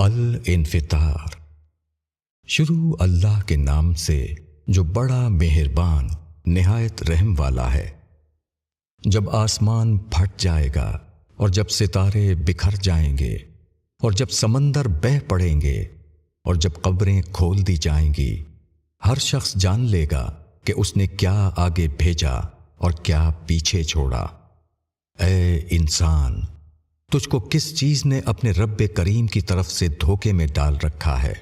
الانفطار۔ شروع اللہ کے نام سے جو بڑا مہربان، نہایت رحم والا ہے۔ جب آسمان پھٹ جائے گا اور جب ستارے بکھر جائیں گے اور جب سمندر بہ پڑیں گے اور جب قبریں کھول دی جائیں گی، ہر شخص جان لے گا کہ اس نے کیا آگے بھیجا اور کیا پیچھے چھوڑا۔ اے انسان تجھ کو کس چیز نے اپنے رب کریم کی طرف سے دھوکے میں ڈال رکھا ہے؟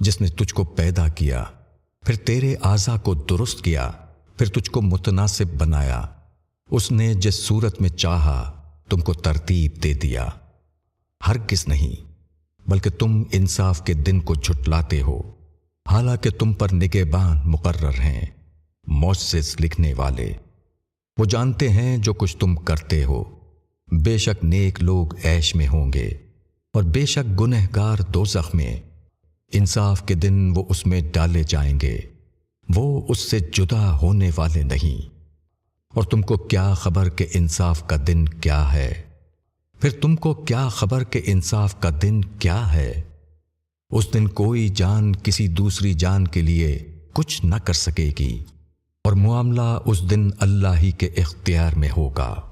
جس نے تجھ کو پیدا کیا، پھر تیرے اعضا کو درست کیا، پھر تجھ کو متناسب بنایا۔ اس نے جس صورت میں چاہا، تم کو ترتیب دے دیا۔ ہر کس نہیں، بلکہ تم انصاف کے دن کو جھٹلاتے ہو۔ حالانکہ تم پر نگہبان مقرر ہیں، موسس لکھنے والے۔ وہ جانتے ہیں جو کچھ تم کرتے ہو۔ بے شک نیک لوگ ایش میں ہوں گے اور بے شک گنہ گار دو میں۔ انصاف کے دن وہ اس میں ڈالے جائیں گے۔ وہ اس سے جدا ہونے والے نہیں۔ اور تم کو کیا خبر کہ انصاف کا دن کیا ہے؟ پھر تم کو کیا خبر کہ انصاف کا دن کیا ہے؟ اس دن کوئی جان کسی دوسری جان کے لیے کچھ نہ کر سکے گی اور معاملہ اس دن اللہ ہی کے اختیار میں ہوگا۔